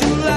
you love